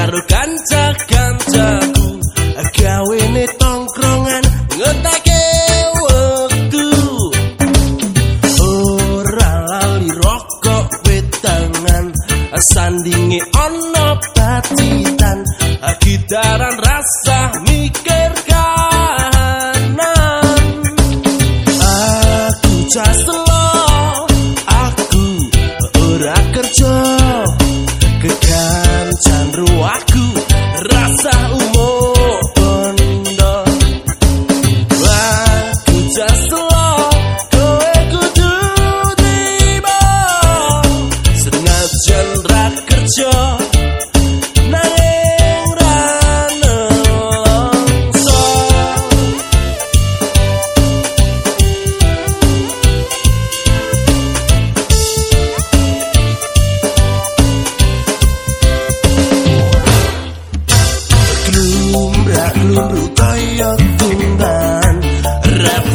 karo kanca-kancaku Gawe tongkrongan ngetake waktu Ora lali rokok wetangan sandinge ono pacitan Gitaran rasa mikir kanan. Aku caslo, aku ora kerja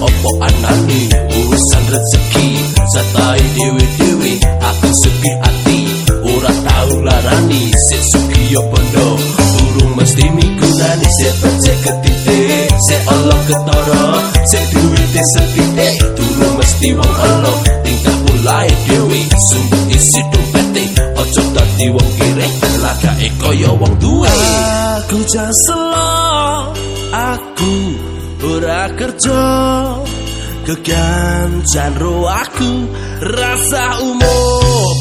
opo anane urusan rezeki? Satai dewe-dewe aku sepi ati ora tau larani sik sugi yo bondo. Urung mesti migunani sik becek ketite sik Allah ketara sik duwite sepite. Durung mesti wong ala tingkah mulai dewe sumber isi dompete ojo dadi wong kere. Lagake kaya wong duwe. Aku jaselo aku ora kerja kegancan ro aku rasa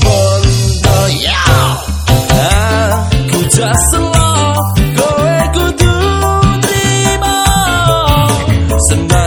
bondo ya. Kudu trimo senajan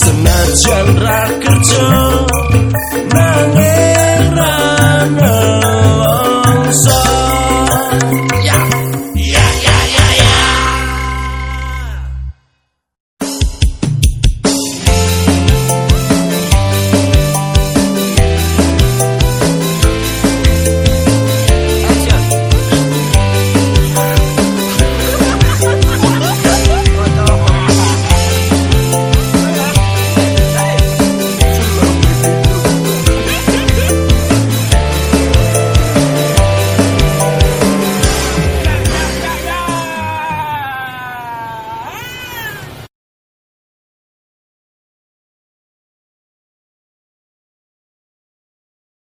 senajan ra kerja